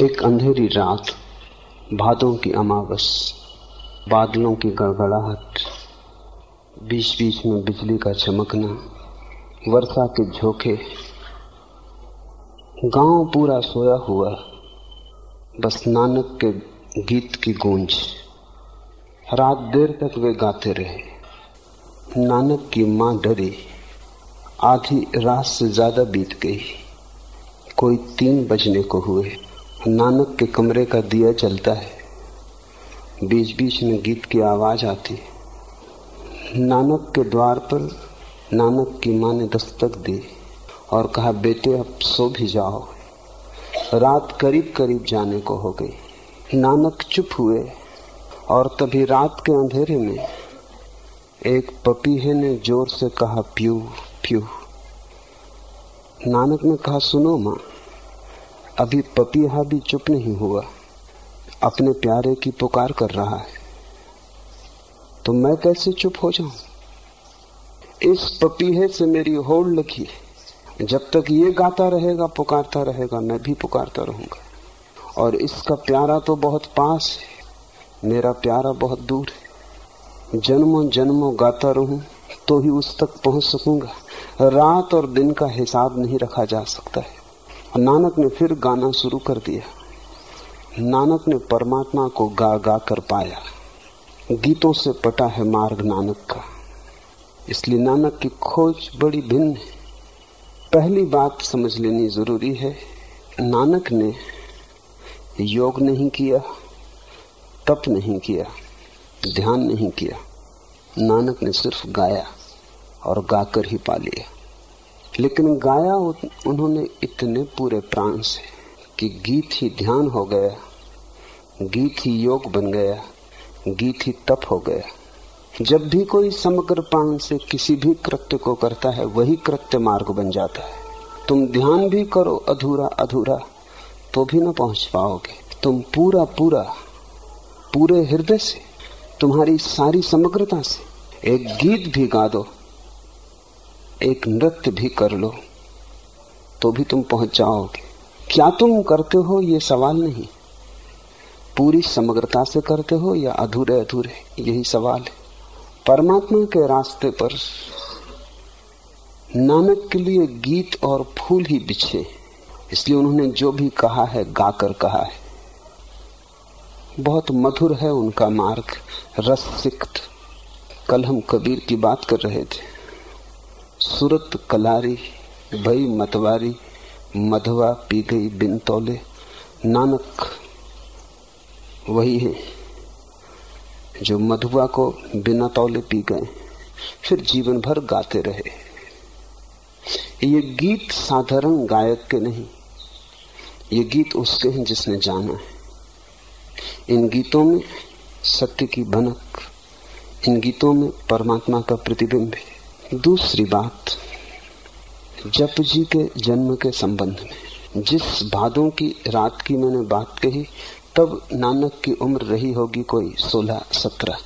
एक अंधेरी रात, भादों की अमावस, बादलों की गड़गड़ाहट बीच बीच में बिजली का चमकना, वर्षा के झोंके। गाँव पूरा सोया हुआ, बस नानक के गीत की गूंज। रात देर तक वे गाते रहे। नानक की माँ डरी, आधी रात से ज़्यादा बीत गई। कोई तीन बजने को हुए। नानक के कमरे का दिया चलता है। बीच बीच में गीत की आवाज़ आती नानक के द्वार पर नानक की माँ ने दस्तक दी और कहा, बेटे, अब सो भी जाओ। रात करीब करीब जाने को हो गई। नानक चुप हुए और तभी रात के अंधेरे में एक पपीहे ने ज़ोर से कहा, प्यू प्यू। नानक ने कहा, सुनो माँ अभी पपीहा भी चुप नहीं हुआ। अपने प्यारे की पुकार कर रहा है। तो मैं कैसे चुप हो जाऊँ? इस पपीहे से मेरी होड़ लगी जब तक ये गाता रहेगा, पुकारता रहेगा, मैं भी पुकारता रहूँगा। और इसका प्यारा तो बहुत पास है। मेरा प्यारा बहुत दूर है। जन्मों जन्मों गाता रहूँ तो ही उस तक पहुँच सकूँगा। रात और दिन का हिसाब नहीं रखा जा सकता है। नानक ने फिर गाना शुरू कर दिया। नानक ने परमात्मा को गा गा कर पाया। गीतों से पटा है मार्ग नानक का। इसलिए नानक की खोज बड़ी भिन्न है। पहली बात समझ लेनी ज़रूरी है, नानक ने योग नहीं किया, तप नहीं किया, ध्यान नहीं किया। नानक ने सिर्फ़ गाया और गाकर ही पा लिया। लेकिन गाया उन्होंने इतने पूरे प्राण से कि गीत ही ध्यान हो गया, गीत ही योग बन गया, गीत ही तप हो गया। जब भी कोई समग्र प्राण से किसी भी कृत्य को करता है, वही कृत्य मार्ग बन जाता है। तुम ध्यान भी करो अधूरा अधूरा तो भी ना पहुँच पाओगे। तुम पूरा पूरा, पूरे हृदय से, तुम्हारी सारी समग्रता से एक गीत भी गा दो। एक नृत्य भी कर लो तो भी तुम पहुँच जाओगे। क्या तुम करते हो ये सवाल नहीं? पूरी समग्रता से करते हो या अधूरे अधूरे यही सवाल है। परमात्मा के रास्ते पर नानक के लिए गीत और फूल ही बिछे। इसलिए उन्होंने जो भी कहा है, गाकर कहा है। बहुत मधुर है उनका मार्ग रस सिक्त कल हम कबीर की बात कर रहे थे। सुरत कलारी, भई मतवारी, मधवा पी गई बिन तौले। नानक, वही है जो मधुआ को बिना तौले पी गए, फिर जीवन भर गाते रहे। ये गीत साधारण गायक के नहीं, ये गीत उसके हैं जिसने जाना है। इन गीतों में सत्य की भनक, इन गीतों में परमात्मा का प्रतिबिंब है। दूसरी बात, जप जी के जन्म के संबंध में, जिस भादों की रात की मैंने बात कही, तब नानक की उम्र रही होगी कोई सोलह सत्रह।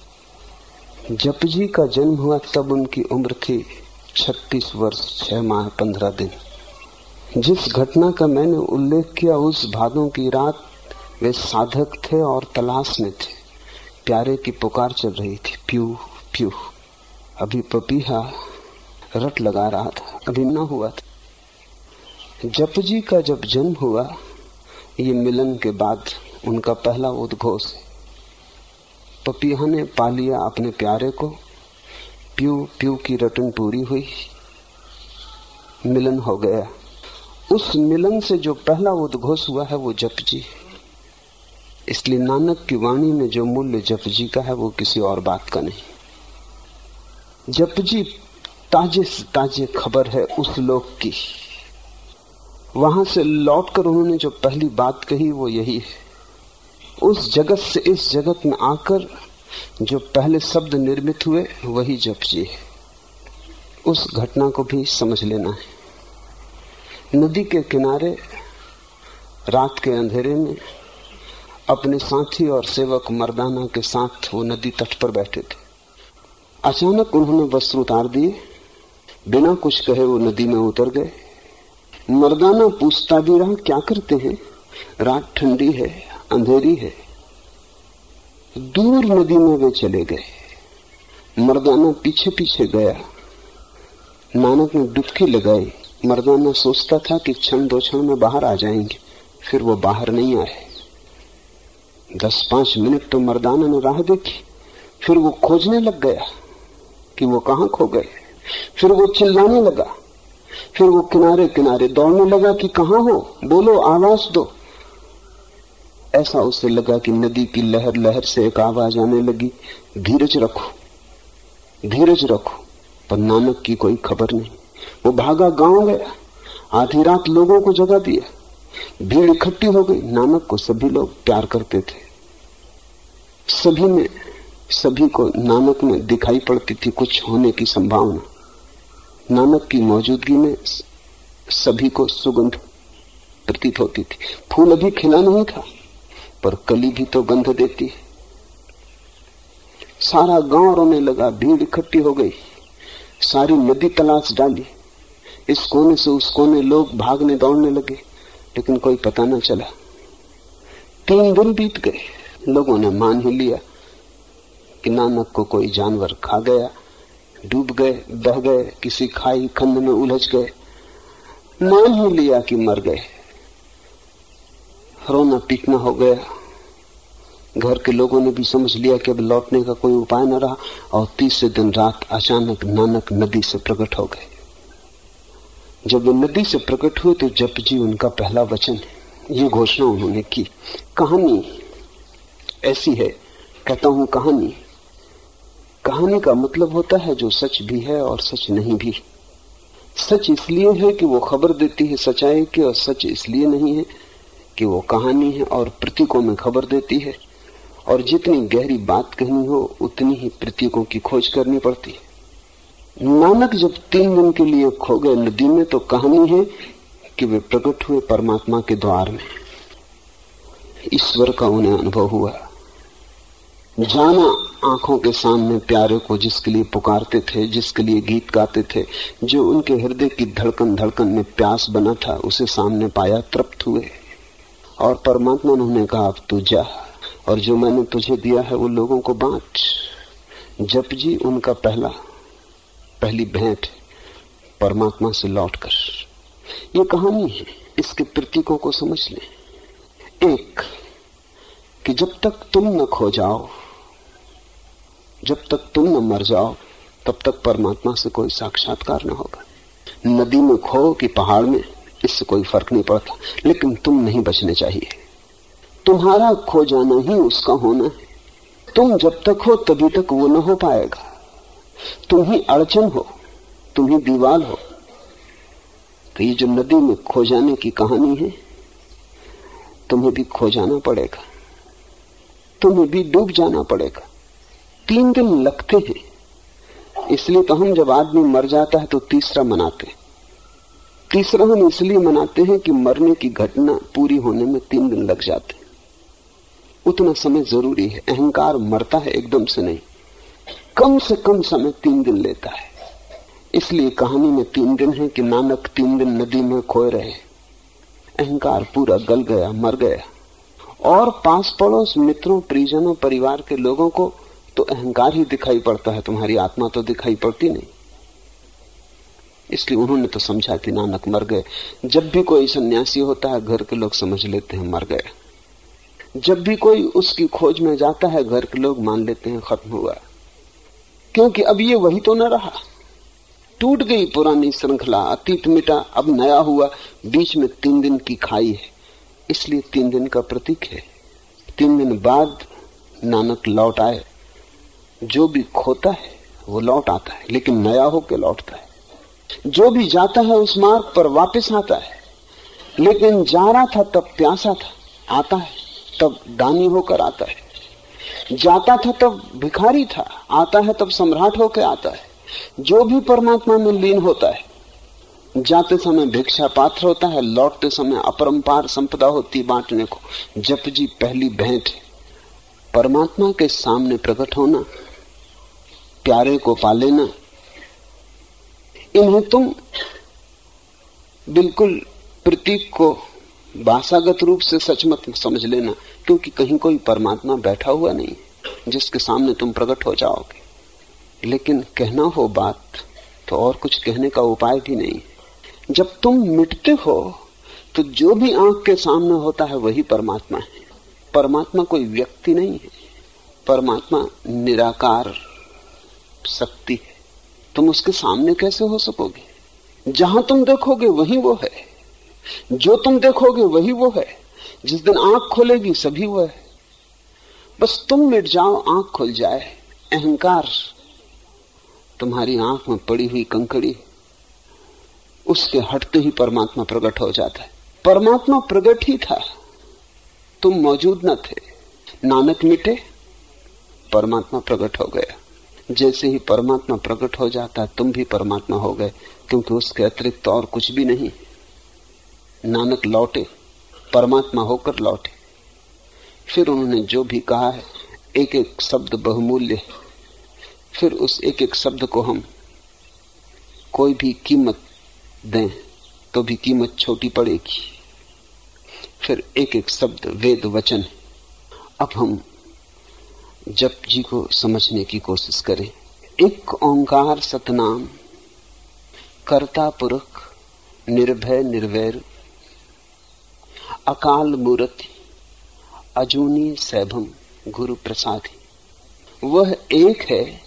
जप जी का जन्म हुआ तब उनकी उम्र थी छत्तीस वर्ष छह माह पंद्रह दिन। जिस घटना का मैंने उल्लेख किया, उस भादों की रात वे साधक थे और तलाश में थे। प्यारे की पुकार चल रही थी प्यू प्यू अभी पपीहा रट लगा रहा था, अभी न हुआ था। जप जी का जब जन्म हुआ, ये मिलन के बाद उनका पहला उद्घोष है। पपिया ने पा लिया अपने प्यारे को, प्यू प्यू की रटन पूरी हुई, मिलन हो गया। उस मिलन से जो पहला उद्घोष हुआ है, वो जप जी इसलिए नानक की वाणी में जो मूल्य जप जी का है, वो किसी और बात का नहीं। जप जी ताजे से ताजे खबर है उस लोक की, वहाँ से लौटकर उन्होंने जो पहली बात कही वो यही है। उस जगत से इस जगत में आकर जो पहले शब्द निर्मित हुए, वही जप जी है। उस घटना को भी समझ लेना है। नदी के किनारे, रात के अंधेरे में, अपने साथी और सेवक मर्दाना के साथ वो नदी तट पर बैठे थे। अचानक उन्होंने वस्त्र उतार दिए। बिना कुछ कहे वो नदी में उतर गए। मर्दाना पूछता भी रहा, क्या करते हैं? रात ठंडी है, अंधेरी है। दूर नदी में वे चले गए। मर्दाना पीछे पीछे गया। नानक ने डुबकी लगाई। मर्दाना सोचता था कि क्षण दो क्षण में बाहर आ जाएँगे, फिर वो बाहर नहीं आए। दस पाँच मिनट तो मर्दाना ने राह देखी, फिर वो खोजने लग गया। कि वो कहाँ खो गए। फिर वो चिल्लाने लगा। फिर वो किनारे किनारे दौड़ने लगा कि कहाँ हो? बोलो, आवाज़ दो। ऐसा उसे लगा कि नदी की लहर लहर से एक आवाज़ आने लगी। धीरज रखो। धीरज रखो। पर नानक की कोई खबर नहीं। वो भागा गाँव गया। आधी रात लोगों को जगा दिया। भीड़ इकट्ठी हो गई। नानक को सभी लोग प्यार करते थे। सभी में सभी को नानक में दिखाई पड़ती थी कुछ होने की संभावना। नानक की मौजूदगी में सभी को सुगंध प्रतीत होती थी। फूल अभी खिला नहीं था, पर कली भी तो गंध देती सारा गाँव रोने लगा, भीड़ इकट्ठी हो गई। सारी नदी तलाश डाली। इस कोने से उस कोने लोग भागने दौड़ने लगे, लेकिन कोई पता न चला। तीन दिन बीत गए, लोगों ने मान ही लिया। कि नानक को कोई जानवर खा गया, डूब गए, बह गए, किसी खाई खंड में उलझ गए मान ही लिया कि मर गए। रोना पीटना हो गया। घर के लोगों ने भी समझ लिया कि अब लौटने का कोई उपाय न रहा और तीसरे दिन रात अचानक नानक नदी से प्रकट हो गए। जब वे नदी से प्रकट हुए तो जप जी उनका पहला वचन ये घोषणा उन्होंने की। कहानी ऐसी है, कहता हूँ कहानी। कहानी का मतलब होता है जो सच भी है और सच नहीं भी। सच इसलिए है कि वो खबर देती है सच्चाई की और सच इसलिए नहीं है कि वो कहानी है और प्रतीकों में खबर देती है। और जितनी गहरी बात कहनी हो, उतनी ही प्रतीकों की खोज करनी पड़ती है। नानक जब तीन दिन के लिए खो गए नदी में तो कहानी है कि वे प्रकट हुए परमात्मा के द्वार में। ईश्वर का उन्हें अनुभव हुआ। जाना आँखों के सामने प्यारे को जिसके लिए पुकारते थे, जिसके लिए गीत गाते थे, जो उनके हृदय की धड़कन धड़कन में प्यास बना था, उसे सामने पाया तृप्त हुए। और परमात्मा ने उन्हें कहा, अब तू जा, और जो मैंने तुझे दिया है, वो लोगों को बांट। जप जी उनका पहला, पहली भेंट परमात्मा से लौटकर ये कहानी है इसके प्रतीकों को समझ लें। एक, कि जब तक तुम न खो जाओ जब तक तुम न मर जाओ, तब तक परमात्मा से कोई साक्षात्कार न होगा। नदी में खो कि पहाड़ में, इससे कोई फ़र्क नहीं पड़ता, लेकिन तुम नहीं बचने चाहिए। तुम्हारा खो जाना ही उसका होना है। तुम जब तक हो, तभी तक वो न हो पाएगा। तुम ही अड़चन हो, तुम ही दीवाल हो। तो ये जो नदी में खो जाने की कहानी है, तुम्हें भी खो जाना पड़ेगा। तुम्हें भी डूब जाना पड़ेगा। तीन दिन लगते हैं। इसलिए तो हम जब आदमी मर जाता है तो तीसरा मनाते हैं। तीसरा हम इसलिए मनाते हैं कि मरने की घटना पूरी होने में तीन दिन लग जाते हैं। उतना समय ज़रूरी है। अहंकार मरता है एकदम से नहीं। कम से कम समय तीन दिन लेता है। इसलिए कहानी में तीन दिन है कि नानक तीन दिन नदी में खोए रहे। अहंकार पूरा गल गया, मर गया। और पास पड़ोस मित्रों, परिजनों, परिवार के लोगों को तो अहंकार ही दिखाई पड़ता है, तुम्हारी आत्मा तो दिखाई पड़ती नहीं। इसलिए उन्होंने तो समझा कि नानक मर गए। जब भी कोई सन्यासी होता है, घर के लोग समझ लेते हैं मर गए। जब भी कोई उसकी खोज में जाता है, घर के लोग मान लेते हैं खत्म हुआ। क्योंकि अब ये वही तो न रहा। टूट गई पुरानी श्रृंखला, अतीत मिटा, अब नया हुआ। बीच में तीन दिन की खाई है। इसलिए तीन दिन का प्रतीक है। तीन दिन बाद नानक लौट आए। जो भी खोता है, वो लौट आता है, लेकिन नया होकर लौटता है। जो भी जाता है उस मार्ग पर वापस आता है, लेकिन जा रहा था तब प्यासा था, आता है, तब दानी होकर आता है। जाता था तब भिखारी था, आता है तब सम्राट होकर आता है। जो भी परमात्मा में लीन होता है, जाते समय भिक्षा पात्र होता है, लौटते समय अपरंपार संपदा होती बांटने को। जप जी, पहली भेंट परमात्मा के सामने प्रकट होना प्यारे को पा लेना। इन्हें तुम बिल्कुल प्रतीक को भाषागत रूप से सच मत समझ लेना, क्योंकि कहीं कोई परमात्मा बैठा हुआ नहीं, जिसके सामने तुम प्रकट हो जाओगे। लेकिन कहना हो बात तो और कुछ कहने का उपाय भी नहीं। जब तुम मिटते हो तो जो भी आँख के सामने होता है, वही परमात्मा है। परमात्मा कोई व्यक्ति नहीं है। परमात्मा निराकार शक्ति है। तुम उसके सामने कैसे हो सकोगे? जहाँ तुम देखोगे, वही वो है। जो तुम देखोगे, वही वो है। जिस दिन आँख खोलेगी, सभी वो है। बस तुम मिट जाओ, आँख खुल जाए। अहंकार तुम्हारी आँख में पड़ी हुई कंकड़ी, उसके हटते ही परमात्मा प्रकट हो जाता है। परमात्मा प्रकट ही था। तुम मौजूद न थे। नानक मिटे, परमात्मा प्रकट हो गया। जैसे ही परमात्मा प्रकट हो जाता है तुम भी परमात्मा हो गए, क्योंकि उसके अतिरिक्त और कुछ भी नहीं। नानक लौटे, परमात्मा होकर लौटे। फिर उन्होंने जो भी कहा है एक एक शब्द बहुमूल्य फिर उस एक एक शब्द को हम कोई भी कीमत दें तो भी कीमत छोटी पड़ेगी। फिर एक एक शब्द वेद वचन अब हम जप जी को समझने की कोशिश करें। एक ओंकार सतनाम, कर्ता पुरख, निर्भय निर्वैर, अकाल मूर्ति, अजूनी सैभम गुरु प्रसादी वह एक है,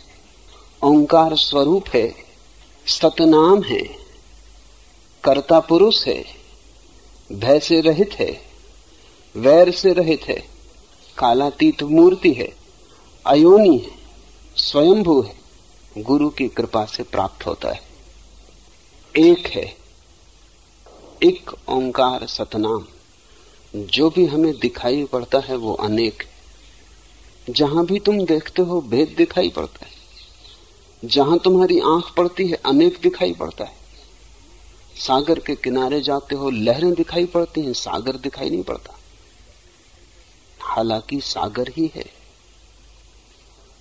ओंकार स्वरूप है, सतनाम है, कर्ता पुरुष है, भय से रहित है, वैर से रहित है, कालातीत मूर्ति है। अयोनी है स्वयंभू है, गुरु की कृपा से प्राप्त होता है। एक है, एक ओंकार सतनाम। जो भी हमें दिखाई पड़ता है वो अनेक जहाँ भी तुम देखते हो, भेद दिखाई पड़ता है। जहाँ तुम्हारी आँख पड़ती है, अनेक दिखाई पड़ता है। सागर के किनारे जाते हो, लहरें दिखाई पड़ती हैं, सागर दिखाई नहीं पड़ता। हालाँकि सागर ही है।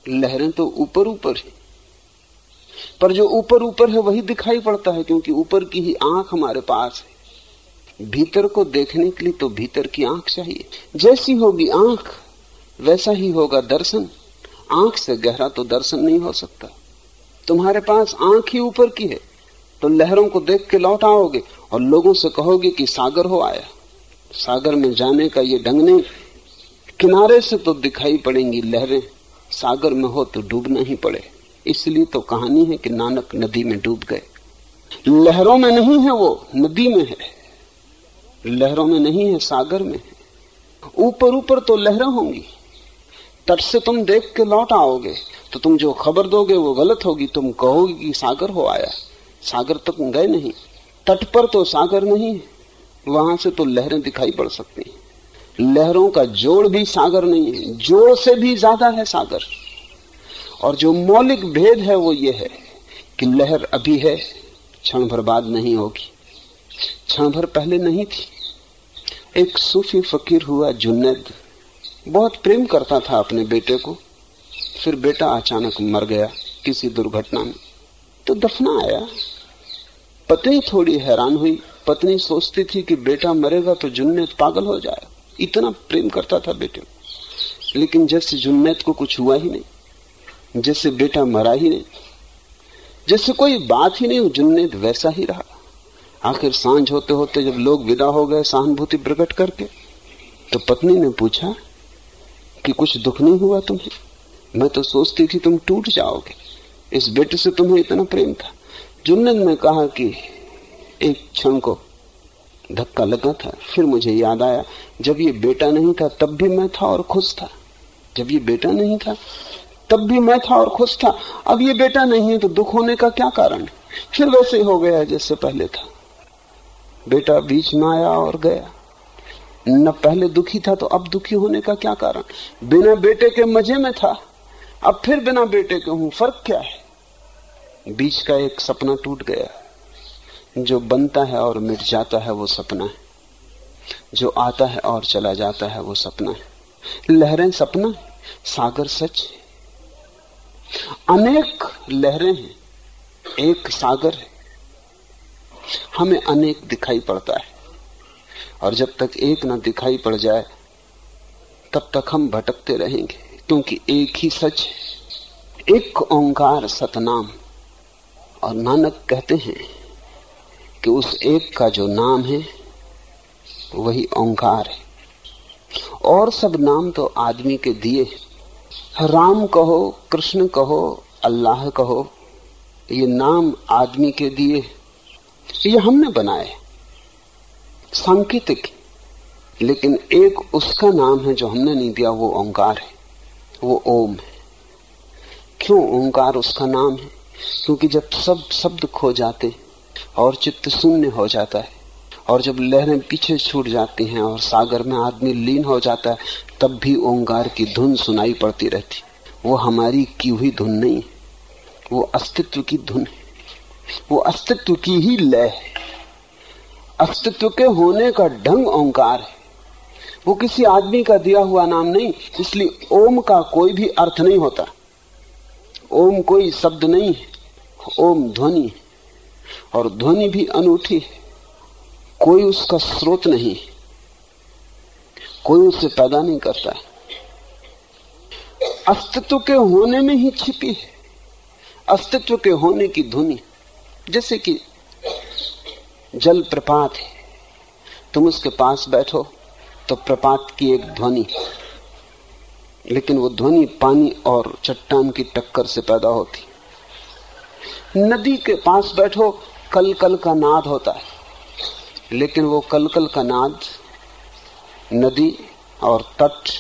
लहरें तो ऊपर ऊपर है। पर जो ऊपर ऊपर है, वही दिखाई पड़ता है, क्योंकि ऊपर की ही आँख हमारे पास है। भीतर को देखने के लिए तो भीतर की आँख चाहिए। जैसी होगी आँख, वैसा ही होगा दर्शन। आँख से गहरा तो दर्शन नहीं हो सकता। तुम्हारे पास आँख ही ऊपर की है तो लहरों को देख के लौट आओगे और लोगों से कहोगे कि सागर हो आया। सागर में जाने का ये ढंग नहीं। किनारे से तो दिखाई पड़ेंगी लहरें। सागर में हो तो डूबना ही पड़े। इसलिए तो कहानी है कि नानक नदी में डूब गए। लहरों में नहीं है वो, नदी में है। लहरों में नहीं है, सागर में है। ऊपर ऊपर तो लहरें होंगी। तट से तुम देख के लौट आओगे तो तुम जो खबर दोगे वो गलत होगी। तुम कहोगे कि सागर हो आया। सागर तक गए नहीं। तट पर तो सागर नहीं है। वहाँ से तो लहरें दिखाई पड़ सकती हैं। लहरों का जोड़ भी सागर नहीं है। जोड़ से भी ज़्यादा है सागर। और जो मौलिक भेद है वो ये है कि लहर अभी है, क्षण भर बाद नहीं होगी। क्षण भर पहले नहीं थी। एक सूफी फकीर हुआ जुन्नद बहुत प्रेम करता था अपने बेटे को। फिर बेटा अचानक मर गया किसी दुर्घटना में। तो दफना आया। पत्नी थोड़ी हैरान हुई। पत्नी सोचती थी कि बेटा मरेगा तो जुन्नत पागल हो जाए इतना प्रेम करता था बेटे। लेकिन जैसे जुन्नत को कुछ हुआ ही नहीं, जैसे बेटा मरा ही नहीं, जैसे कोई बात ही नहीं, जुन्नत वैसा ही रहा। आखिर साँझ होते होते जब लोग विदा हो गए सहानुभूति प्रकट करके तो पत्नी ने पूछा कि कुछ दुख नहीं हुआ तुम्हें? मैं तो सोचती थी तुम टूट जाओगे। इस बेटे से तुम्हें इतना प्रेम था। जुन्नद ने कहा कि एक क्षण को धक्का लगा था। फिर मुझे याद आया, जब ये बेटा नहीं था, तब भी मैं था और खुश था। जब ये बेटा नहीं था, तब भी मैं था और खुश था। अब ये बेटा नहीं है तो दुख होने का क्या कारण? फिर वैसे हो गया जैसे पहले था। बेटा बीच में आया और गया। न पहले दुखी था तो अब दुखी होने का क्या कारण? बिना बेटे के मज़े में था। अब फिर बिना बेटे के हूँ, फ़र्क क्या है? बीच का एक सपना टूट गया। जो बनता है और मिट जाता है वो सपना है। जो आता है और चला जाता है वो सपना है। लहरें सपना है, सागर सच अनेक लहरें हैं, एक सागर है। हमें अनेक दिखाई पड़ता है। और जब तक एक ना दिखाई पड़ जाए, तब तक हम भटकते रहेंगे, क्योंकि एक ही सच है। एक ओंकार सतनाम। और नानक कहते हैं कि उस एक का जो नाम है, वही ओंकार है। और सब नाम तो आदमी के दिए राम कहो, कृष्ण कहो, अल्लाह कहो, ये नाम आदमी के दिए ये हमने बनाए सांकेतिक लेकिन एक उसका नाम है जो हमने नहीं दिया, वो ओंकार है। वो ओम है। क्यों ओंकार उसका नाम है? क्योंकि जब सब शब्द खो जाते और चित्त शून्य हो जाता है। और जब लहरें पीछे छूट जाती हैं और सागर में आदमी लीन हो जाता है, तब भी ओंकार की धुन सुनाई पड़ती रहती। वो हमारी की हुई धुन नहीं वो अस्तित्व की धुन है। वो अस्तित्व की ही लय है। अस्तित्व के होने का ढंग ओंकार है। वो किसी आदमी का दिया हुआ नाम नहीं, इसलिए ओम का कोई भी अर्थ नहीं होता। ओम कोई शब्द नहीं है, ओम ध्वनि है। और ध्वनि भी अनूठी है। कोई उसका स्रोत नहीं कोई उसे पैदा नहीं करता अस्तित्व के होने में ही छिपी है। अस्तित्व के होने की ध्वनि, जैसे कि जल प्रपात है। तुम उसके पास बैठो तो प्रपात की एक ध्वनि। लेकिन वो ध्वनि पानी और चट्टान की टक्कर से पैदा होती। नदी के पास बैठो कल कल का नाद होता है। लेकिन वो कल कल का नाद नदी और तट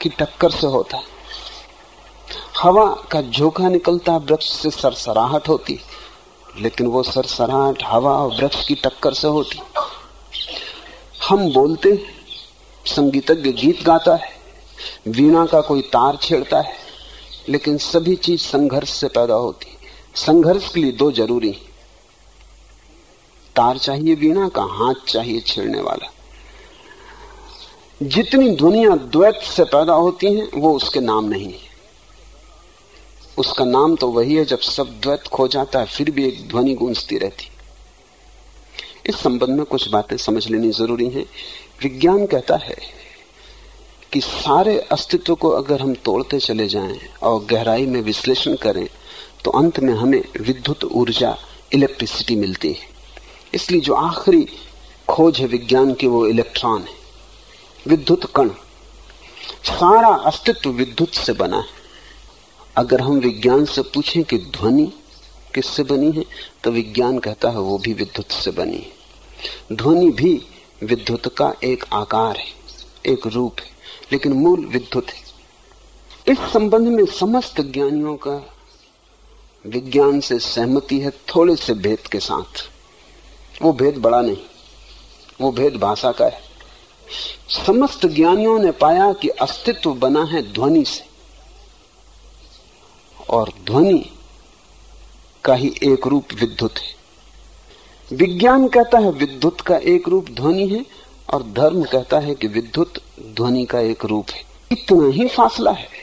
की टक्कर से होता है। हवा का झोंका निकलता है वृक्ष से सरसराहट होती, लेकिन वो सरसराहट हवा और वृक्ष की टक्कर से होती। हम बोलते संगीतज्ञ गीत गाता है, वीणा का कोई तार छेड़ता है, लेकिन सभी चीज़ संघर्ष से पैदा होती। संघर्ष के लिए दो ज़रूरी तार चाहिए वीणा का, हाथ चाहिए छेड़ने वाला। जितनी दुनिया द्वैत से पैदा होती है, वो उसके नाम नहीं है। उसका नाम तो वही है जब सब द्वैत खो जाता है, फिर भी एक ध्वनि गूंजती रहती। इस संबंध में कुछ बातें समझ लेनी ज़रूरी है। विज्ञान कहता है कि सारे अस्तित्व को अगर हम तोड़ते चले जाएँ और गहराई में विश्लेषण करें तो अंत में हमें विद्युत ऊर्जा इलेक्ट्रिसिटी मिलती है। इसलिए जो आखिरी खोज है विज्ञान की, वो इलेक्ट्रॉन है। विद्युत कण। सारा अस्तित्व विद्युत से बना है। अगर हम विज्ञान से पूछें कि ध्वनि किससे बनी है तो विज्ञान कहता है वो भी विद्युत से बनी है। ध्वनि भी विद्युत का एक आकार है, एक रूप है, लेकिन मूल विद्युत है। इस संबंध में समस्त ज्ञानियों का विज्ञान से सहमति है, थोड़े से भेद के साथ। वो भेद बड़ा नहीं, वो भेद भाषा का है। समस्त ज्ञानियों ने पाया कि अस्तित्व बना है ध्वनि से। और ध्वनि का ही एक रूप विद्युत है। विज्ञान कहता है विद्युत का एक रूप ध्वनि है, और धर्म कहता है कि विद्युत ध्वनि का एक रूप है। इतना ही फासला है।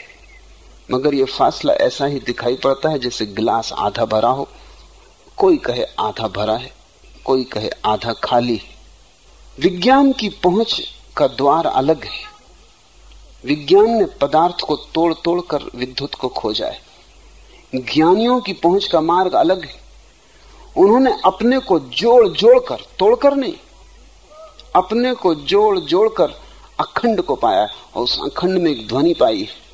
मगर यह फासला ऐसा ही दिखाई पड़ता है जैसे गिलास आधा भरा हो। कोई कहे आधा भरा है, कोई कहे आधा खाली है। विज्ञान की पहुँच का द्वार अलग है। विज्ञान ने पदार्थ को तोड़ तोड़ कर विद्युत को खोजा है। ज्ञानियों की पहुँच का मार्ग अलग है। उन्होंने अपने को जोड़ जोड़कर तोड़कर नहीं, अपने को जोड़ जोड़कर अखंड को पाया और उस अखंड में एक ध्वनि पाई है।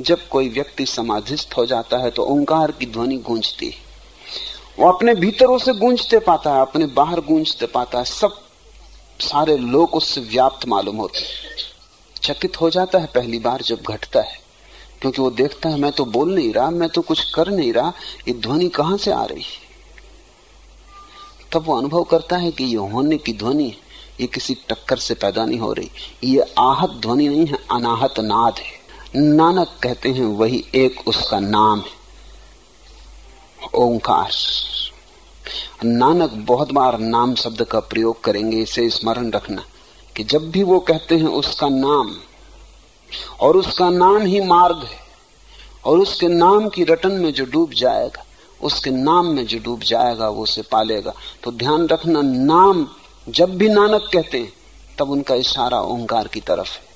जब कोई व्यक्ति समाधिस्थ हो जाता है तो ओंकार की ध्वनि गूंजती है। वो अपने भीतर उसे गूंजते पाता है, अपने बाहर गूंजते पाता है। सब सारे लोग उससे व्याप्त मालूम होते चकित हो जाता है पहली बार जब घटता है। क्योंकि वो देखता है, मैं तो बोल नहीं रहा, मैं तो कुछ कर नहीं रहा, ये ध्वनि कहाँ से आ रही है? तब वो अनुभव करता है कि ये होने की ध्वनि ये किसी टक्कर से पैदा नहीं हो रही। ये आहत ध्वनि नहीं है, अनाहत नाद है। नानक कहते हैं, वही एक उसका नाम है, ओंकार। नानक बहुत बार नाम शब्द का प्रयोग करेंगे, इसे स्मरण रखना कि जब भी वो कहते हैं उसका नाम, और उसका नाम ही मार्ग है, और उसके नाम की रटन में जो डूब जाएगा, उसके नाम में जो डूब जाएगा, वो उसे पालेगा। तो ध्यान रखना, नाम, जब भी नानक कहते हैं, तब उनका इशारा ओंकार की तरफ़ है।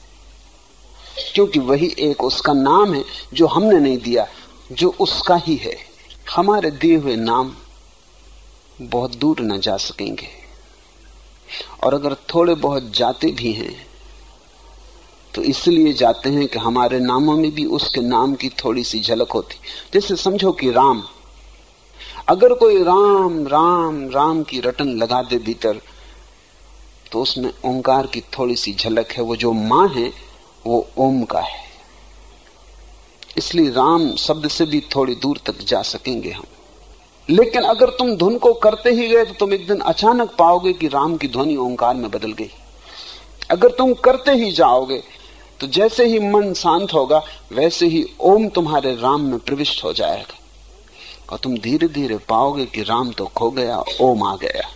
क्योंकि वही एक उसका नाम है जो हमने नहीं दिया, जो उसका ही है। हमारे दिए हुए नाम बहुत दूर न जा सकेंगे। और अगर थोड़े बहुत जाते भी हैं तो इसलिए जाते हैं कि हमारे नामों में भी उसके नाम की थोड़ी सी झलक होती। जैसे समझो कि राम, अगर कोई राम राम राम की रटन लगा दे भीतर तो उसमें ओंकार की थोड़ी सी झलक है। वो जो माँ है वो ओम का है। इसलिए राम शब्द से भी थोड़ी दूर तक जा सकेंगे हम। लेकिन अगर तुम धुन को करते ही गए तो तुम एक दिन अचानक पाओगे कि राम की ध्वनि ओंकार में बदल गई। अगर तुम करते ही जाओगे तो जैसे ही मन शांत होगा, वैसे ही ओम तुम्हारे राम में प्रविष्ट हो जाएगा। और तुम धीरे धीरे पाओगे कि राम तो खो गया, ओम आ गया।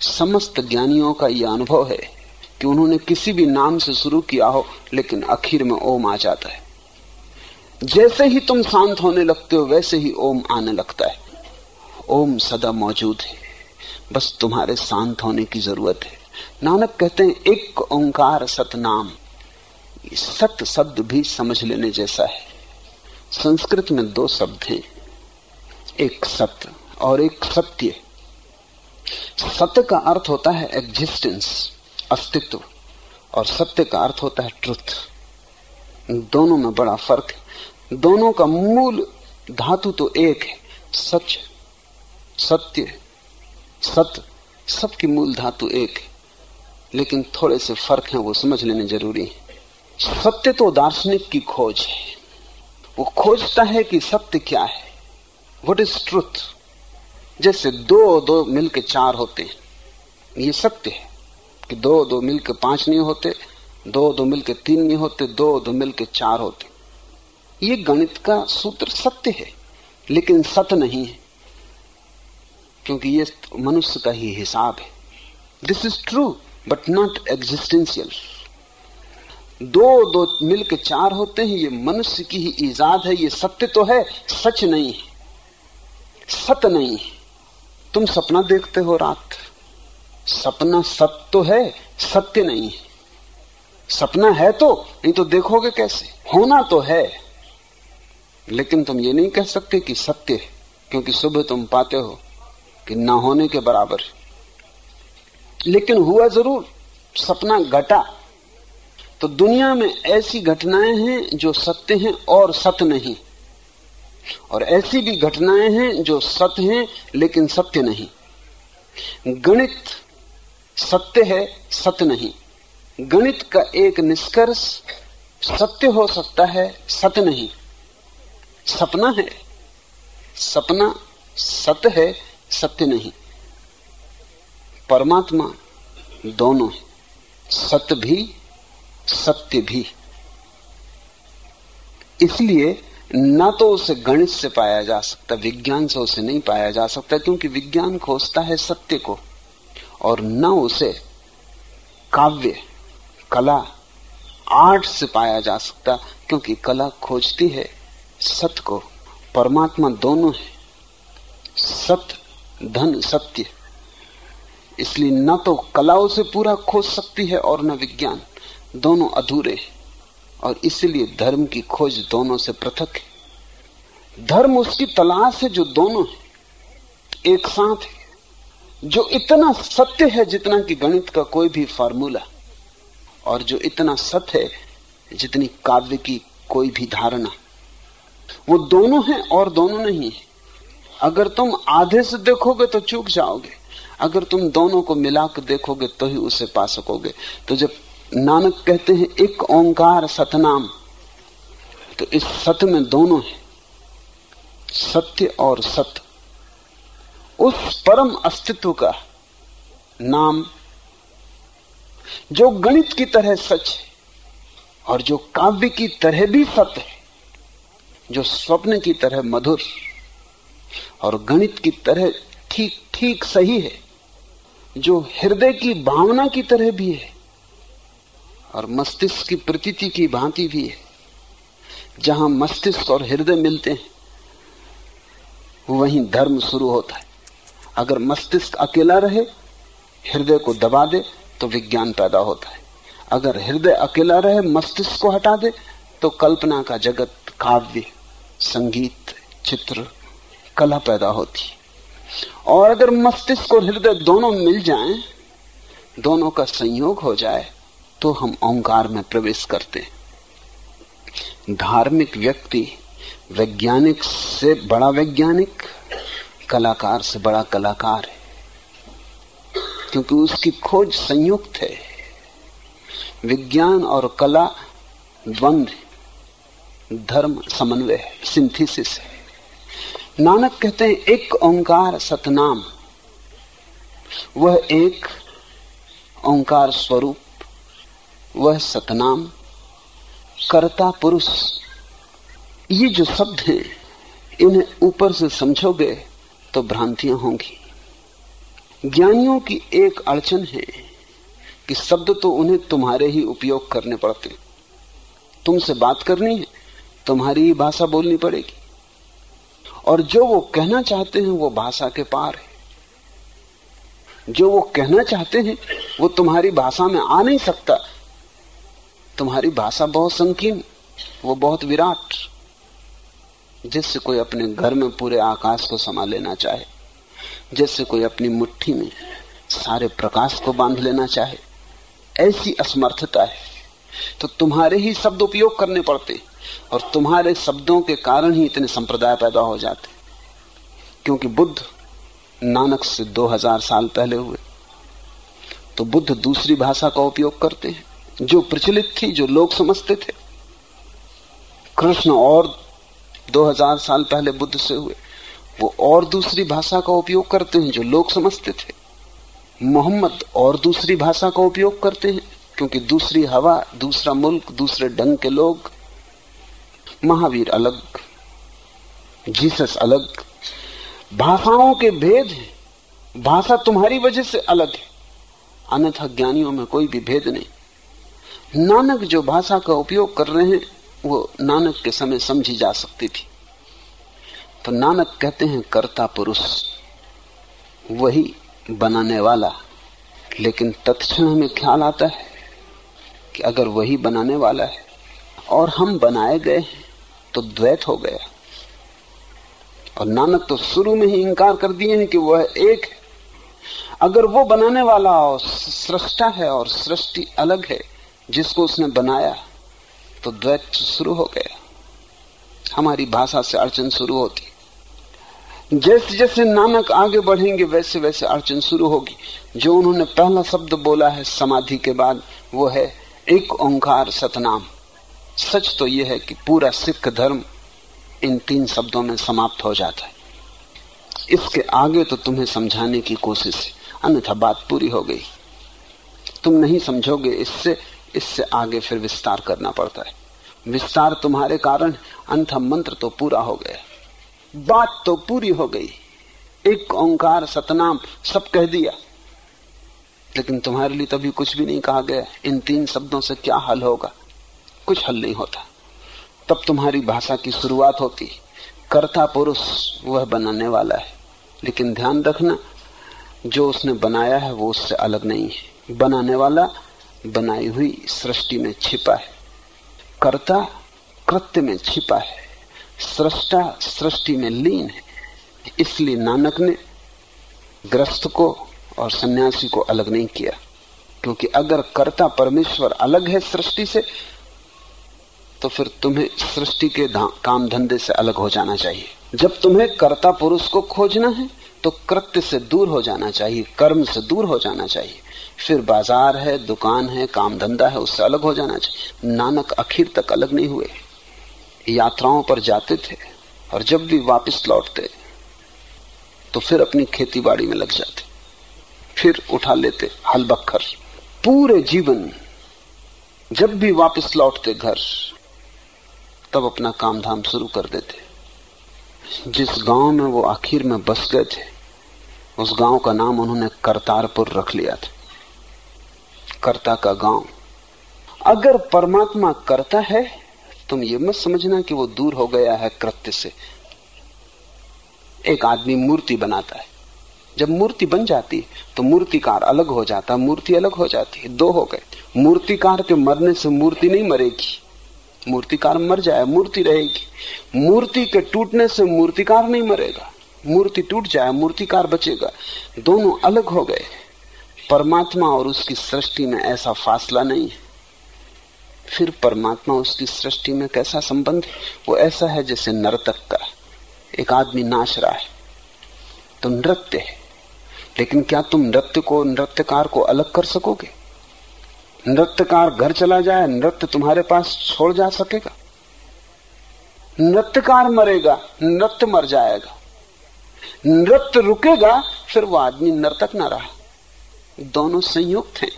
समस्त ज्ञानियों का यह अनुभव है कि उन्होंने किसी भी नाम से शुरू किया हो, लेकिन आखिर में ओम आ जाता है। जैसे ही तुम शांत होने लगते हो, वैसे ही ओम आने लगता है। ओम सदा मौजूद है। बस तुम्हारे शांत होने की ज़रूरत है। नानक कहते हैं, एक ओंकार सतनाम। सत शब्द भी समझ लेने जैसा है। संस्कृत में दो शब्द हैं। एक सत्य और एक सत्य। सत्य का अर्थ होता है एग्जिस्टेंस अस्तित्व और सत्य का अर्थ होता है ट्रुथ। दोनों में बड़ा फ़र्क है। दोनों का मूल धातु तो एक है, सच, सत्य सत्य सबकी मूल धातु एक है। लेकिन थोड़े से फ़र्क हैं, वो समझ लेने ज़रूरी है। सत्य तो दार्शनिक की खोज है। वो खोजता है कि सत्य क्या है। वट इज़ ट्रुथ जैसे दो दो मिलके चार होते हैं। ये सत्य है। कि दो दो मिलके पाँच नहीं होते, दो दो मिलके तीन नहीं होते, दो दो मिलके चार होते। ये गणित का सूत्र सत्य है, लेकिन सत्य नहीं है, क्योंकि ये मनुष्य का ही हिसाब है। This is true but not existential दो दो मिलके चार होते हैं, ये मनुष्य की ही ईजाद है, ये सत्य तो है, सच नहीं है। सत्य नहीं है। तुम सपना देखते हो रात। सपना सत्य तो है, सत्य नहीं है। सपना है तो नहीं तो देखोगे कैसे? होना तो है। लेकिन तुम ये नहीं कह सकते कि सत्य है, क्योंकि सुबह तुम पाते हो कि ना होने के बराबर लेकिन हुआ ज़रूर, सपना घटा। तो दुनिया में ऐसी घटनाएँ हैं जो सत्य हैं और सत्य नहीं। और ऐसी भी घटनाएँ हैं जो सत्य हैं, लेकिन सत्य नहीं। गणित सत्य है, सत्य नहीं। गणित का एक निष्कर्ष, सत्य हो सकता है, सत्य नहीं। सपना है, सपना सत्य है, सत्य नहीं। परमात्मा दोनों है, सत्य भी सत्य भी। इसलिए न तो उसे गणित से पाया जा सकता, विज्ञान से उसे नहीं पाया जा सकता, क्योंकि विज्ञान खोजता है सत्य को। और न उसे काव्य, कला, आर्ट से पाया जा सकता, क्योंकि कला खोजती है सत्य को। परमात्मा दोनों है। सत्य धन, सत्य। इसलिए न तो कलाओं से पूरा खोज सकती है और न विज्ञान। दोनों अधूरे हैं। और इसलिए धर्म की खोज दोनों से पृथक है। धर्म उसकी तलाश है जो दोनों है। एक साथ है। जो इतना सत्य है जितना कि गणित का कोई भी फार्मूला, और जो इतना सत्य है जितनी काव्य की कोई भी धारणा, वो दोनों है और दोनों नहीं है। अगर तुम आधे से देखोगे तो चूक जाओगे। अगर तुम दोनों को मिलाकर देखोगे तो ही उसे पा सकोगे। तो जब नानक कहते हैं, एक ओंकार सतनाम तो इस सत्य में दोनों है। सत्य और सत्य। उस परम अस्तित्व का नाम जो गणित की तरह सच है और जो काव्य की तरह भी सत्य है, जो स्वप्न की तरह मधुर और गणित की तरह ठीक ठीक सही है, जो हृदय की भावना की तरह भी है और मस्तिष्क की प्रतीति की भांति भी है, जहाँ मस्तिष्क और हृदय मिलते हैं, वहीं धर्म शुरू होता है। अगर मस्तिष्क अकेला रहे हृदय को दबा दे तो विज्ञान पैदा होता है। अगर हृदय अकेला रहे मस्तिष्क को हटा दे तो कल्पना का जगत काव्य संगीत चित्र कला पैदा होती और अगर मस्तिष्क और हृदय दोनों मिल जाएँ, दोनों का संयोग हो जाए तो हम ओंकार में प्रवेश करते हैं। धार्मिक व्यक्ति वैज्ञानिक से बड़ा वैज्ञानिक कलाकार से बड़ा कलाकार है। क्योंकि उसकी खोज संयुक्त है। विज्ञान और कला द्वंद धर्म समन्वय है। सिंथेसिस है। नानक कहते हैं, एक ओंकार सतनाम। वह एक ओंकार स्वरूप, वह सतनाम, कर्ता पुरुष। ये जो शब्द हैं, इन्हें ऊपर से समझोगे तो भ्रांतियाँ होंगी। ज्ञानियों की एक अड़चन है कि शब्द तो उन्हें तुम्हारे ही उपयोग करने पड़ते। तुमसे बात करनी है, तुम्हारी ही भाषा बोलनी पड़ेगी। और जो वो कहना चाहते हैं, वो भाषा के पार है। जो वो कहना चाहते हैं, वो तुम्हारी भाषा में आ नहीं सकता। तुम्हारी भाषा बहुत संकीर्ण, वो बहुत विराट। जिससे कोई अपने घर में पूरे आकाश को समा लेना चाहे जैसे कोई अपनी मुट्ठी में सारे प्रकाश को बाँध लेना चाहे, ऐसी असमर्थता है। तो तुम्हारे ही शब्द उपयोग करने पड़ते और तुम्हारे शब्दों के कारण ही इतने संप्रदाय पैदा हो जाते। क्योंकि बुद्ध नानक से 2000 साल पहले हुए। तो बुद्ध दूसरी भाषा का उपयोग करते हैं, जो प्रचलित थी, जो लोग समझते थे। कृष्ण और 2000 साल पहले बुद्ध से हुए। वो और दूसरी भाषा का उपयोग करते हैं जो लोग समझते थे। मोहम्मद और दूसरी भाषा का उपयोग करते हैं, क्योंकि दूसरी हवा, दूसरा मुल्क, दूसरे ढंग के लोग। महावीर अलग, जीसस अलग। भाषाओं के भेद हैं। भाषा तुम्हारी वजह से अलग है। अन्यथा ज्ञानियों में कोई भी भेद नहीं। नानक जो भाषा का उपयोग कर रहे हैं वो नानक के समय समझी जा सकती थी। तो नानक कहते हैं कर्ता पुरुष, वही बनाने वाला। लेकिन तत्क्षण हमें ख्याल आता है कि अगर वही बनाने वाला है और हम बनाए गए हैं तो द्वैत हो गया। और नानक तो शुरू में ही इंकार कर दिए हैं कि वह एक है। अगर वो बनाने वाला और सृष्टा है और सृष्टि अलग है, जिसको उसने बनाया तो द्वैत शुरू हो गया। हमारी भाषा से अड़चन शुरू होती। जैसे जैसे नानक आगे बढ़ेंगे, वैसे वैसे अड़चन शुरू होगी। जो उन्होंने पहला शब्द बोला है, समाधि के बाद, वो है एक ओंकार सतनाम। सच तो यह है कि पूरा सिख धर्म इन तीन शब्दों में समाप्त हो जाता है। इसके आगे तो तुम्हें समझाने की कोशिश है। अन्यथा बात पूरी हो गई। तुम नहीं समझोगे, इससे इससे आगे फिर विस्तार करना पड़ता है। विस्तार तुम्हारे कारण अंत मंत्र तो पूरा हो गया। बात तो पूरी हो गई। एक ओंकार सतनाम सब कह दिया। लेकिन तुम्हारे लिए तभी कुछ भी नहीं कहा गया। इन तीन शब्दों से क्या हल होगा? कुछ हल नहीं होता। तब तुम्हारी भाषा की शुरुआत होती। कर्ता पुरुष वह बनाने वाला है। लेकिन ध्यान रखना, जो उसने बनाया है वो उससे अलग नहीं है। बनाने वाला बनाई हुई सृष्टि में छिपा है। कर्ता कृत्य में छिपा है, सृष्टा सृष्टि में लीन है। इसलिए नानक ने ग्रस्त को और सन्यासी को अलग नहीं किया, क्योंकि अगर कर्ता परमेश्वर अलग है सृष्टि से तो फिर तुम्हें सृष्टि के काम धंधे से अलग हो जाना चाहिए। जब तुम्हें कर्ता पुरुष को खोजना है तो कृत्य से दूर हो जाना चाहिए, कर्म से दूर हो जाना चाहिए। फिर बाज़ार है, दुकान है, काम धंधा है, उससे अलग हो जाना चाहिए। नानक आखिर तक अलग नहीं हुए। यात्राओं पर जाते थे और जब भी वापस लौटते तो फिर अपनी खेती बाड़ी में लग जाते। फिर उठा लेते हल बखर पूरे जीवन जब भी वापस लौटते घर, तब अपना काम धाम शुरू कर देते। जिस गाँव में वो आखिर में बस गए थे, उस गाँव का नाम उन्होंने करतारपुर रख लिया था। कर्ता का गाँव। अगर परमात्मा करता है, तुम ये मत समझना कि वो दूर हो गया है कृत्य से। एक आदमी मूर्ति बनाता है। जब मूर्ति बन जाती तो मूर्तिकार अलग हो जाता, मूर्ति अलग हो जाती है दो हो गए। मूर्तिकार के मरने से मूर्ति नहीं मरेगी। मूर्तिकार मर जाए, मूर्ति रहेगी। मूर्ति के टूटने से मूर्तिकार नहीं मरेगा। मूर्ति टूट जाए, मूर्तिकार बचेगा। दोनों अलग हो गए। परमात्मा और उसकी सृष्टि में ऐसा फासला नहीं है। फिर परमात्मा उसकी सृष्टि में कैसा संबंध है? वो ऐसा है जैसे नर्तक का। एक आदमी नाच रहा है। तो नृत्य है। लेकिन क्या तुम नृत्य को, नृत्यकार को अलग कर सकोगे? नृत्यकार घर चला जाए, नृत्य तुम्हारे पास छोड़ जा सकेगा। नृत्यकार मरेगा, नृत्य मर जाएगा। नृत्य रुकेगा, फिर वो आदमी नर्तक ना रहा। दोनों संयुक्त हैं।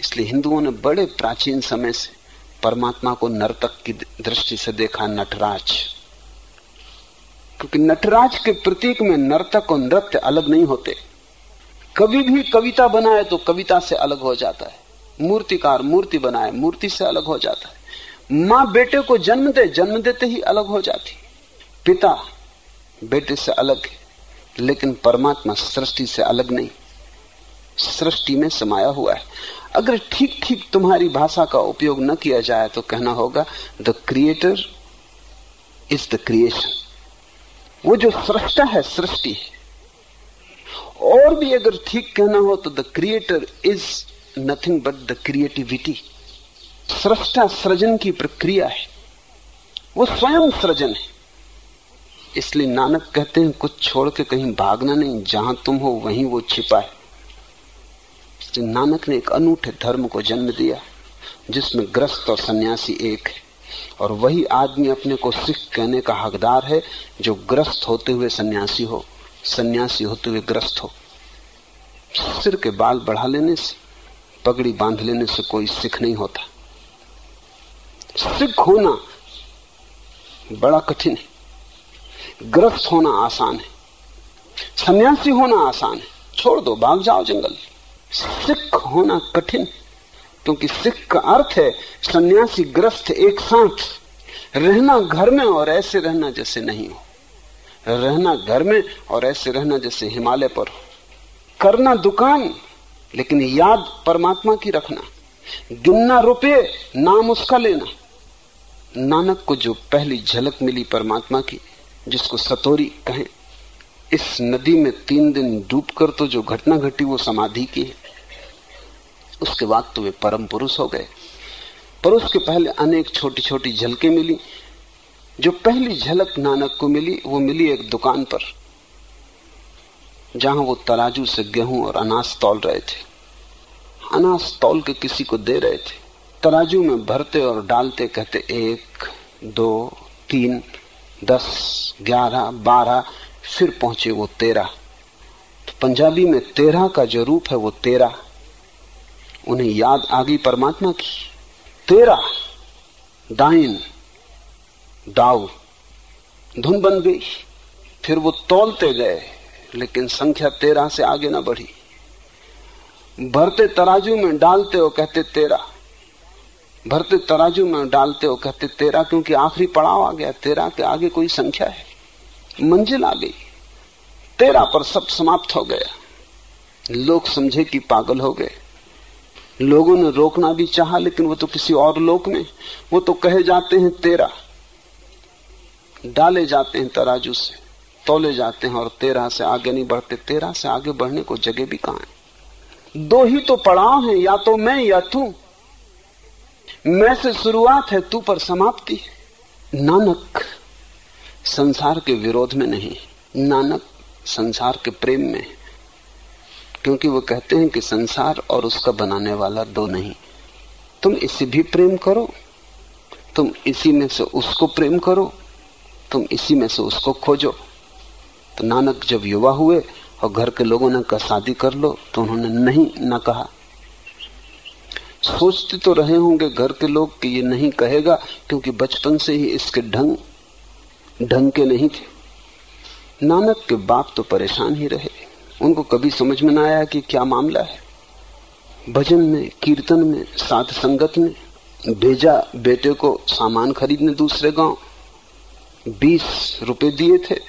इसलिए हिंदुओं ने बड़े प्राचीन समय से परमात्मा को नर्तक की दृष्टि से देखा नटराज। क्योंकि नटराज के प्रतीक में नर्तक और नृत्य अलग नहीं होते। कभी भी कविता बनाए तो कविता से अलग हो जाता है। मूर्तिकार मूर्ति बनाए, मूर्ति से अलग हो जाता है। माँ बेटे को जन्म दे, जन्म देते ही अलग हो जाती। पिता बेटे से अलग है, लेकिन परमात्मा सृष्टि से अलग नहीं। सृष्टि में समाया हुआ है। अगर ठीक ठीक तुम्हारी भाषा का उपयोग न किया जाए तो कहना होगा the creator is the creation वो जो सृष्टा है, सृष्टि है। और भी अगर ठीक कहना हो तो the creator is nothing but the creativity सृष्टा सृजन की प्रक्रिया है। वो स्वयं सृजन है। इसलिए नानक कहते हैं, कुछ छोड़ के कहीं भागना नहीं। जहाँ तुम हो, वहीं वो छिपा है। नानक ने एक अनूठे धर्म को जन्म दिया, जिसमें ग्रस्त और सन्यासी एक है। और वही आदमी अपने को सिख कहने का हकदार है, जो ग्रस्त होते हुए सन्यासी हो, सन्यासी होते हुए ग्रस्त हो। सिर के बाल बढ़ा लेने से, पगड़ी बाँध लेने से कोई सिख नहीं होता। सिख होना बड़ा कठिन है। ग्रस्त होना आसान है। सन्यासी होना आसान है। छोड़ दो, भाग जाओ जंगल। सिख होना कठिन, क्योंकि सिख का अर्थ है सन्यासी ग्रस्त एक साथ रहना घर में और ऐसे रहना जैसे नहीं हो। रहना घर में और ऐसे रहना जैसे हिमालय पर हो। करना दुकान, लेकिन याद परमात्मा की रखना। गिनना रुपये, नाम उसका लेना। नानक को जो पहली झलक मिली परमात्मा की, जिसको सतोरी कहें। इस नदी में तीन दिन डूबकर तो जो घटना घटी वो समाधि की है। उसके बाद तो वे परम पुरुष हो गए। पर उसके पहले अनेक छोटी छोटी झलकें मिली। जो पहली झलक नानक को मिली, वो मिली एक दुकान पर, जहाँ वो तराजू से गेहूँ और अनाज तौल रहे थे। अनाज तौल के किसी को दे रहे थे। तराजू में भरते और डालते कहते, एक, दो, तीन, दस, ग्यारह, बारह फिर पहुँचे वो तेरह तो पंजाबी में तेरह का जो रूप है वो तेरह उन्हें याद आ गई परमात्मा की। तेरह दाइन, दाऊ, धुन बन गई। फिर वो तोलते गए, लेकिन संख्या तेरह से आगे ना बढ़ी। भरते तराजू में डालते हो कहते तेरह भरते तराजू में डालते हो कहते तेरह क्योंकि आखिरी पड़ाव आ गया तेरह के आगे कोई संख्या है। मंजिल आ गई। तेरह पर सब समाप्त हो गया। लोग समझे कि पागल हो गए। लोगों ने रोकना भी चाहा, लेकिन वो तो किसी और लोक में। वो तो कहे जाते हैं तेरा। डाले जाते हैं तराजू से। तोले जाते हैं और तेरह से आगे नहीं बढ़ते। तेरह से आगे बढ़ने को जगह भी कहाँ है? दो ही तो पड़ाव हैं, या तो मैं या तू। मैं से शुरुआत है, तू पर समाप्ति नानक संसार के विरोध में नहीं, नानक संसार के प्रेम में क्योंकि वो कहते हैं कि संसार और उसका बनाने वाला दो नहीं। तुम इसे भी प्रेम करो, तुम इसी में से उसको प्रेम करो, तुम इसी में से उसको खोजो। तो नानक जब युवा हुए और घर के लोगों ने कहा, शादी कर लो तो उन्होंने नहीं ना कहा। सोचते तो रहे होंगे घर के लोग कि ये नहीं कहेगा, क्योंकि बचपन से ही इसके ढंग ढंग के नहीं थे। नानक के बाप तो परेशान ही रहे। उनको कभी समझ में ना आया कि क्या मामला है। भजन में, कीर्तन में, साथ संगत में, भेजा बेटे को सामान खरीदने दूसरे गाँव, बीस रुपए दिए थे।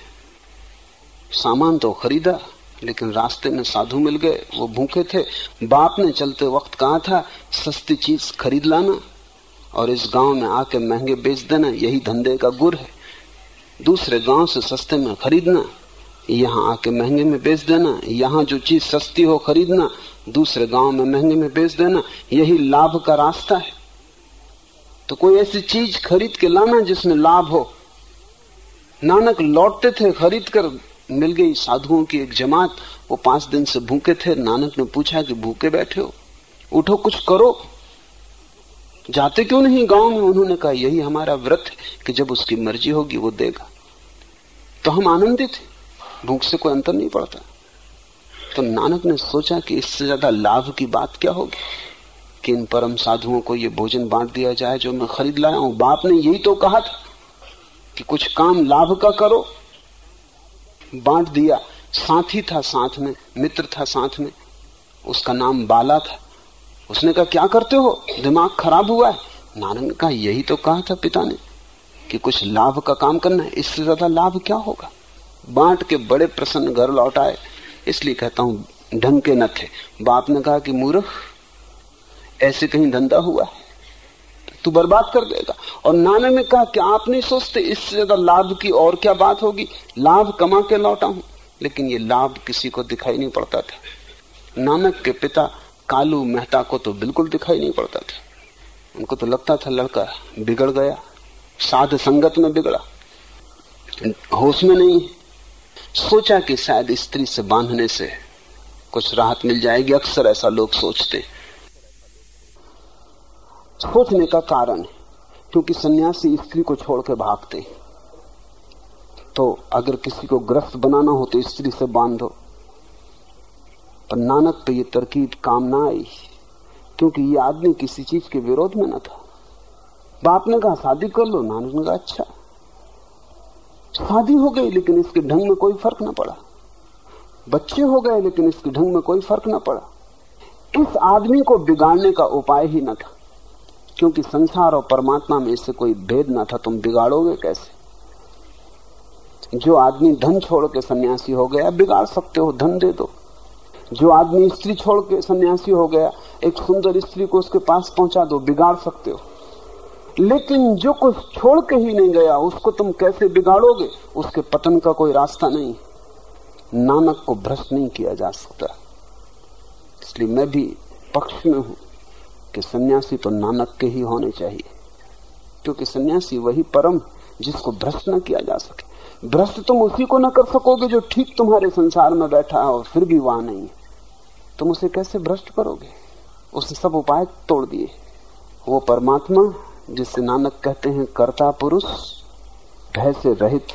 सामान तो खरीदा, लेकिन रास्ते में साधु मिल गए, वो भूखे थे। बाप ने चलते वक्त कहा था, सस्ती चीज़ खरीद लाना और इस गाँव में आके महँगे बेच देना, यही धंधे का गुर है। दूसरे गाँव से सस्ते में खरीदना, यहाँ आके महँगे में बेच देना, यहाँ जो चीज़ सस्ती हो खरीदना, दूसरे गाँव में महँगे में बेच देना, यही लाभ का रास्ता है। तो कोई ऐसी चीज़ खरीद के लाना जिसमें लाभ हो। नानक लौटते थे खरीद कर मिल गई साधुओं की एक जमात। वो पाँच दिन से भूखे थे, नानक ने पूछा कि भूखे बैठे हो? उठो, कुछ करो। जाते क्यों नहीं? गाँव में उन्होंने कहा, यही हमारा व्रत है कि जब उसकी मर्ज़ी होगी वो देगा। तो हम आनंदित हैं। भूख से कोई अंतर नहीं पड़ता। तो नानक ने सोचा कि इससे ज़्यादा लाभ की बात क्या होगी? कि इन परम साधुओं को ये भोजन बांट दिया जाए जो मैं खरीद लाया हूँ। बाप ने यही तो कहा था कि कुछ काम लाभ का करो। बांट दिया। साथी था साथ में, मित्र था साथ में। उसका नाम बाला था। उसने कहा, क्या करते हो? दिमाग खराब हुआ है. नानक ने कहा यही तो कहा था पिता ने कि कुछ लाभ का काम करना है, इससे ज़्यादा लाभ क्या होगा? बांट के बड़े प्रसन्न घर लौट आए। इसलिए कहता हूँ, ढंग के न थे। बाप ने कहा कि, मूर्ख, ऐसे कहीं धंधा हुआ है, तू बर्बाद कर देगा। और नाना ने कहा कि, आप नहीं सोचते, इससे ज़्यादा लाभ की और क्या बात होगी? लाभ कमा के लौटा हूँ। लेकिन ये लाभ किसी को दिखाई नहीं पड़ता था। नानक के पिता कालू मेहता को तो बिल्कुल दिखाई नहीं पड़ता था। उनको तो लगता था लड़का बिगड़ गया, साध संगत में बिगड़ा। होश में नहीं। सोचा कि शायद स्त्री से बांधने से कुछ राहत मिल जाएगी, अक्सर ऐसा लोग सोचते। सोचने का कारण क्योंकि सन्यासी स्त्री को छोड़ के भागते। तो अगर किसी को ग्रस्त बनाना हो तो स्त्री से बांधो। पर नानक पे ये तरकीब काम ना आई, क्योंकि ये आदमी किसी चीज़ के विरोध में न था। बाप ने कहा, शादी कर लो। नानक ने कहा अच्छा। शादी हो गई, लेकिन इसके ढंग में कोई फ़र्क ना पड़ा। बच्चे हो गए, लेकिन इसके ढंग में कोई फ़र्क ना पड़ा। इस आदमी को बिगाड़ने का उपाय ही ना था, क्योंकि संसार और परमात्मा में इससे कोई भेद ना था। तुम बिगाड़ोगे कैसे? जो आदमी धन छोड़ के सन्यासी हो गया, बिगाड़ सकते हो, धन दे दो। जो आदमी स्त्री छोड़ के सन्यासी हो गया, एक सुंदर स्त्री को उसके पास पहुँचा दो, बिगाड़ सकते हो। लेकिन जो कुछ छोड़ के ही नहीं गया, उसको तुम कैसे बिगाड़ोगे? उसके पतन का कोई रास्ता नहीं। नानक को भ्रष्ट नहीं किया जा सकता। इसलिए मैं भी पक्ष में हूँ कि सन्यासी तो नानक के ही होने चाहिए। क्योंकि सन्यासी वही परम जिसको भ्रष्ट न किया जा सके। भ्रष्ट तुम उसी को न कर सकोगे जो ठीक तुम्हारे संसार में बैठा है और फिर भी वहाँ नहीं तुम उसे कैसे भ्रष्ट करोगे? उसने सब उपाय तोड़ दिए। वो परमात्मा, जिसे नानक कहते हैं कर्ता पुरुष, भय से रहित,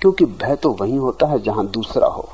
क्योंकि भय तो वही होता है जहाँ दूसरा हो।